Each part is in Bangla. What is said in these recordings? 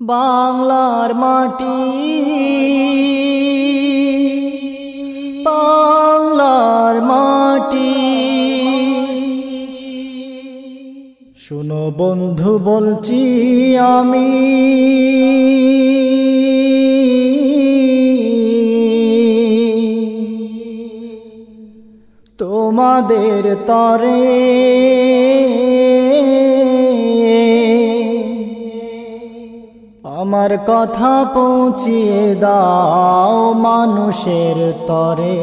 বাংলার মাটি। বাংলার মাটি। শুনো বন্ধু বলছি আমি। তোমাদের তরে আমার কথা পৌঁছিয়ে দাও মানুষের তরে।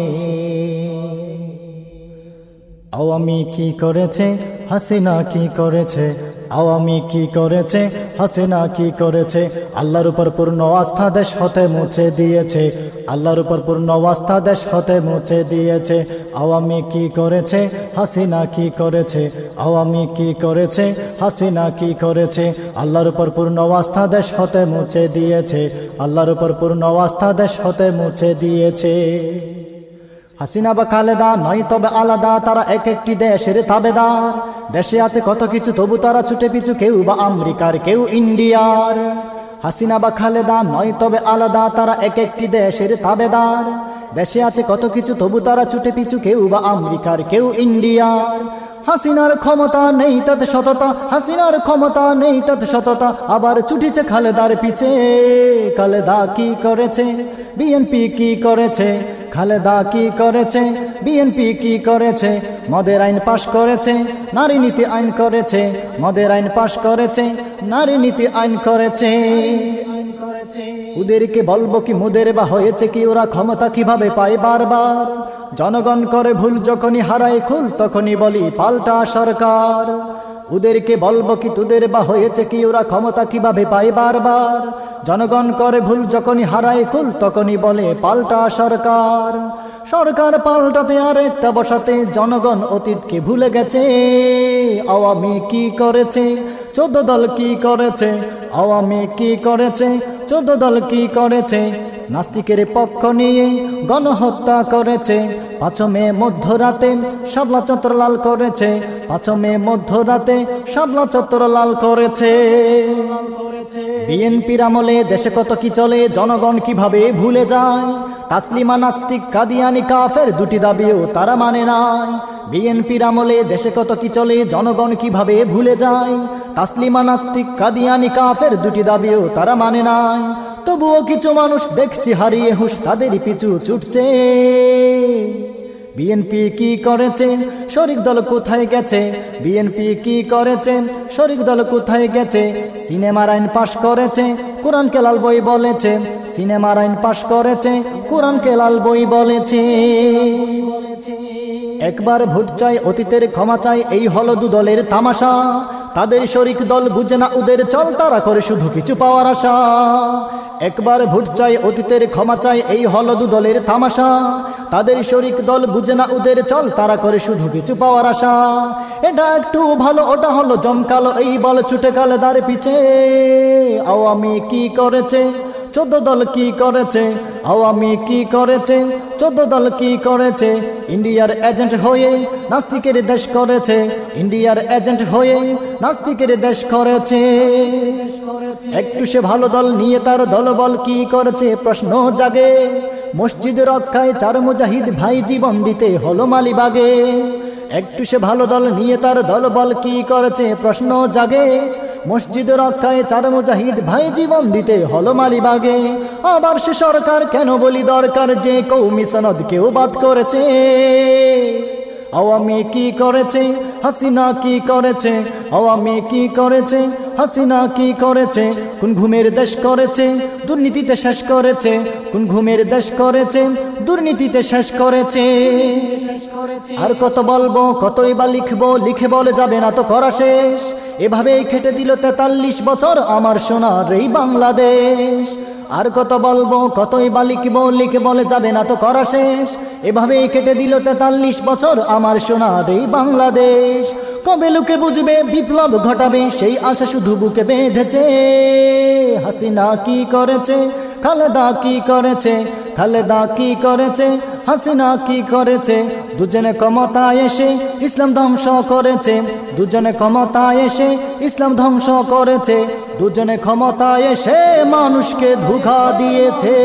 আওয়ামী কি করেছে? হাসিনা কি করেছে? আওয়ামী কি করেছে? হাসিনা কি করেছে? আল্লাহর উপর পূর্ণ আস্থা দেশ হতে মুছে দিয়েছে। আল্লাহর উপর পূর্ণ আস্থা দেশ হতে মুছে দিয়েছে। আওয়ামী কি করেছে? হাসিনা কি করেছে? আওয়ামী কি করেছে? হাসিনা কি করেছে? আল্লাহর উপর পূর্ণ আস্থা দেশ হতে মুছে দিয়েছে। আল্লাহর উপর পূর্ণ আস্থা দেশ হতে মুছে দিয়েছে। হাসিনা বা খালেদা নয় তবে আলাদা, তারা এক একটি দেশের তাবেদার। দেশে আছে কত কিছু, তবু তারা ছুটে পিছু কেউ বা আমেরিকার, কেউ ইন্ডিয়ার। হাসিনা বা খালেদা নয়, তবে আলাদা তারা এক একটি দেশের তাবেদার। দেশে আছে কত কিছু, তবু তারা ছুটে পিছু কেউ বা আমেরিকার, কেউ ইন্ডিয়ার। হাসিনার ক্ষমতা নেই তাতে সততা, হাসিনার ক্ষমতা নেই তাতে সততা। আবার ছুটিছে খালেদার পিছে, খালেদা কি করেছে? বিএনপি কি করেছে? খালেদা কি করেছে? বিএনপি কি করেছে? মদের আইন পাশ করেছে, নারী নীতি আইন করেছে, মদের আইন পাশ করেছে, নারী নীতি আইন করেছে। ওদেরকে বলব কি, মুদের বা হয়েছে কি? ওরা ক্ষমতা কীভাবে পায় বারবার? জনগণ করে ভুল যখনই হারায় খুল তখনই বলি পাল্টা সরকার। ওদেরকে বলব কি তোদের বা হয়েছে কি? ওরা ক্ষমতা কীভাবে পায় বারবার? জনগণ করে ভুল যখনই হারায় খুল তখনই বলে পাল্টা সরকার। সরকার পাল্টাতে আর একটা বসাতে জনগণ অতীতকে ভুলে গেছে। আওয়ামী কি করেছে? চোদ্দ দল কি করেছে? আওয়ামী কি করেছে? চোদ্দ দল কি করেছে? নাস্তিকের পক্ষ নিয়ে গণহত্যা করেছে। পাঁচমে মধ্যরাতে শাবলা চত্র লাল করেছে। পাঁচমে মধ্যরাতে শাবলা চত্র লাল করেছে। বিএনপির আমলে দেশে কত কি চলে, জনগণ কীভাবে ভুলে যায়? তাসলিমা নাস্তিক, কাদিয়ানি কাফের দুটি দাবিও তারা মানে নাই। বিএনপির আমলে দেশে কত কি চলে, জনগণ কীভাবে ভুলে যায়? তাসলিমা নাস্তিক, কাদিয়ানি কাফের দুটি দাবিও তারা মানে নাই। তবুও কিছু মানুষ দেখছি হারিয়ে হুশ তাদেরই পিছু ছুটছে। বিএনপি কি করেছে? শরিক দল কোথায় গেছে? বিএনপি কি করেছে? শরিক দল কোথায় গেছে? সিনেমার আইন পাশ করেছে কোরআন কেলাল বই বলেছে। সিনেমার আইন পাশ করেছে কোরআন কেলাল বই বলেছে। একবার ভোট চাই, অতীতের ক্ষমা চাই, এই হলো দু দলের তামাশা। তাদের শরিক দল বুঝে না ওদের চল, তারা করে শুধু কিছু পাওয়ার আশা। একবার ভোট চাই, অতীতের ক্ষমা চাই, এই হল দলের থামাশা তাদের শরিক দল বুঝে না ওদের চল, তারা করে শুধু কিছু পাওয়ার আশা। এটা একটু ভালো, ওটা হলো জমকালো, এই বল ছুটে কালে দাঁড়ে পিছে। আওয়ামী কি করেছে? চোদ্দ দল কি করেছে? আওয়ামী কি করেছে? চোদ্দ দল কি করেছে? ইন্ডিয়ার এজেন্ট হয়ে নাস্তিকের দেশ করেছে। ইন্ডিয়ার এজেন্ট হয়ে নাস্তিকের দেশ করেছে। একটু সে ভালো দল নিয়ে তার দলবল কি করেছে? প্রশ্ন জাগে। মসজিদ রক্ষায় চার মুজাহিদ ভাই জীবন দিতে হলো মালিবাগে। একটু সে ভালো দল নিয়ে তার দলবল কি করেছে? প্রশ্ন জাগে। মসজিদ রক্ষায় চার মুজাহিদ ভাই জীবন দিতে হলো মালিবাগে আবার সে সরকার কেন বলি দরকার যে কৌমি সনদ কেউ বাদ করেছে? আওয়ামী কি করেছে? হাসিনা কি করেছে? আওয়ামী কি করেছে? হাসিনা কি করেছে? কোন ঘুমের দেশ করেছে? দুর্নীতিতে শেষ করেছে? কোন ঘুমের দেশ করেছে? দুর্নীতিতে শেষ করেছে। আর কত বলব, কতই বা লিখব লিখে বলে যাবে না তো করা শেষ। এভাবেই খেটে দিল তেতাল্লিশ বছর আমার সোনার এই বাংলাদেশ। আর কত বলব, কতই বা লিখব লিখে বলে যাবে না তো করা শেষ। এভাবেই কেটে দিল তেতাল্লিশ বছর আমার সোনার এই বাংলাদেশ। কবে লোকে বুঝবে বিপ্লব ঘটাবে, সেই আশা শুধু বুকে বেঁধেছে। হাসিনা কি করেছে, খালেদা কি করেছে, খালেদা কি করেছে হাসিনা কি করেছে? দুজনে ক্ষমতা এসে ইসলাম ধ্বংস করেছে। দুজনে ক্ষমতা এসে ইসলাম ধ্বংস করেছে। দুজনে ক্ষমতা এসে মানুষকে ধোঁকা দিয়েছে।